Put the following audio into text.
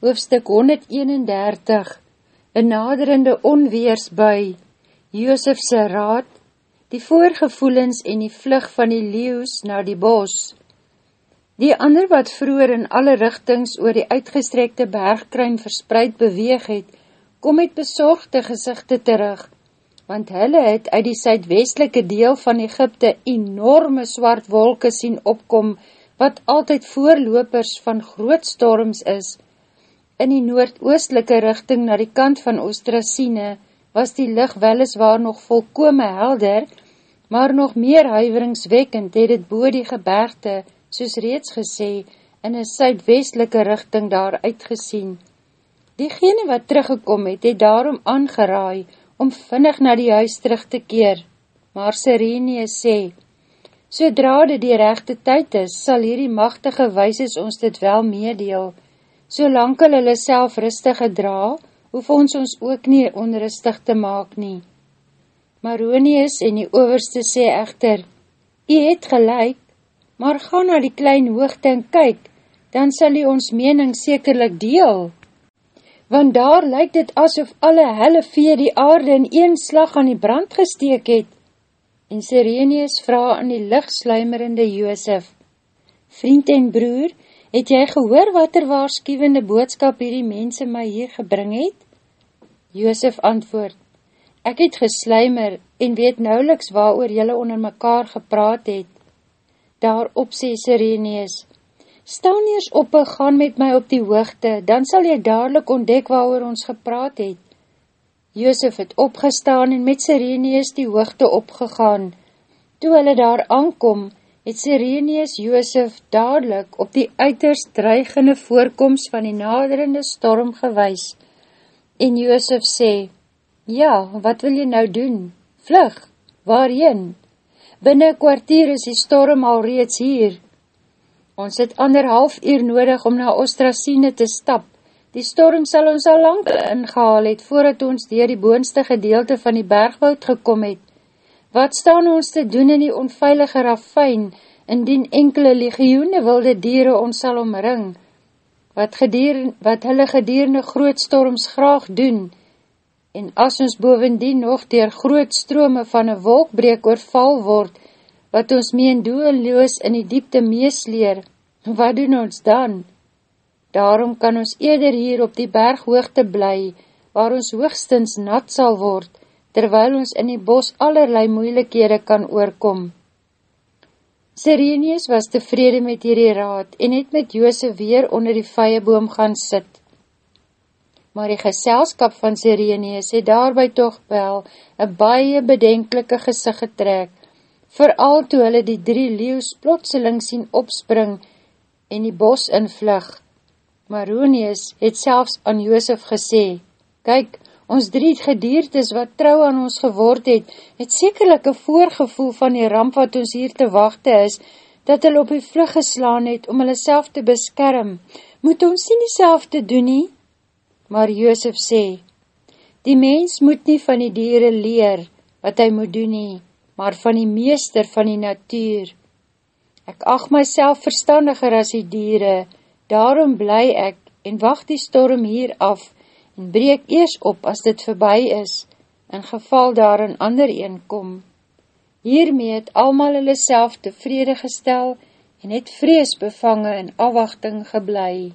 hoofstuk 131, een naderende onweersbui, Joosefse raad, die voorgevoelens en die vlug van die leeuws na die bos. Die ander wat vroeger in alle richtings oor die uitgestrekte bergkruin verspreid beweeg het, kom met bezorgde gezichte terug, want hulle het uit die suidwestelike deel van Egypte enorme swart wolke sien opkom, wat altyd voorlopers van groot storms is. In die noordoostelike richting na die kant van Oostrasine was die licht weliswaar nog volkome helder, maar nog meer huiveringswekkend het het boe die gebergte, soos reeds gesê, in een suidwestelike richting daar uitgesien. Diegene wat teruggekom het, het daarom aangeraai om vinnig na die huis terug te keer. Maar Sirene sê, Sodra dit die rechte tyd is, sal hierdie machtige weises ons dit wel meedeel. Solang hulle self rustig gedra, hoef ons ons ook nie onrustig te maak nie. Maronius en die overste sê echter, Jy het gelijk, maar ga na die klein hoogte en kyk, dan sal jy ons mening sekerlik deel. Want daar lyk dit asof alle helle vee die aarde in een slag aan die brand gesteek het, en Sirenius vraag aan die lichtsluimerende Joosef, Vriend en broer, het jy gehoor wat er waarschuwende boodskap hierdie mense my hier gebring het? Joosef antwoord, Ek het gesluimer en weet nauweliks waar oor jylle onder mekaar gepraat het. Daarop sê Sirenius, Stel nie eens op en gaan met my op die hoogte, dan sal jy dadelijk ontdek waar oor ons gepraat het. Joosef het opgestaan en met Sirenius die hoogte opgegaan. Toe hulle daar aankom, het Sirenius Joosef dadelijk op die uiterst dreigende voorkomst van die naderende storm gewys. En Joosef sê, Ja, wat wil jy nou doen? Vlug, waarheen? Binnen kwartier is die storm al reeds hier. Ons het anderhalf uur nodig om na Ostrasine te stap, Die storm sal ons al lang ingehaal het, voordat ons dier die boonste gedeelte van die bergwoud gekom het. Wat staan ons te doen in die onveilige rafijn, indien enkele legioene wilde dieren ons sal omring? Wat, gedier, wat hulle gedierende groot storms graag doen, en as ons bovendien nog dier groot strome van een wolkbreek oorval word, wat ons meen doelloos in die diepte meesleer, wat doen ons dan? Daarom kan ons eerder hier op die berghoogte bly, waar ons hoogstens nat sal word, terwyl ons in die bos allerlei moeilikhede kan oorkom. Sirenius was tevrede met hierdie raad en het met Jose weer onder die vieboom gaan sit. Maar die geselskap van Sirenius het daarby toch wel een baie bedenkelike gezicht getrek, vooral toe hulle die drie leeuws plotseling sien opspring en die bos invlug, Maronius het selfs aan Joosef gesê, Kyk, ons drie gediertes wat trouw aan ons geword het, het sekerlik een voorgevoel van die ramp wat ons hier te wachte is, dat hulle op die vlug geslaan het om hulle self te beskerm. Moet ons nie nie self te doen nie? Maar Joosef sê, Die mens moet nie van die dieren leer wat hy moet doen nie, maar van die meester van die natuur. Ek acht myself verstandiger as die dieren, Daarom bly ek en wacht die storm hier af en breek eers op as dit verby is, in geval daar een ander een kom. Hiermee het almal hulle self tevrede gestel en het vrees bevange in afwachting geblei.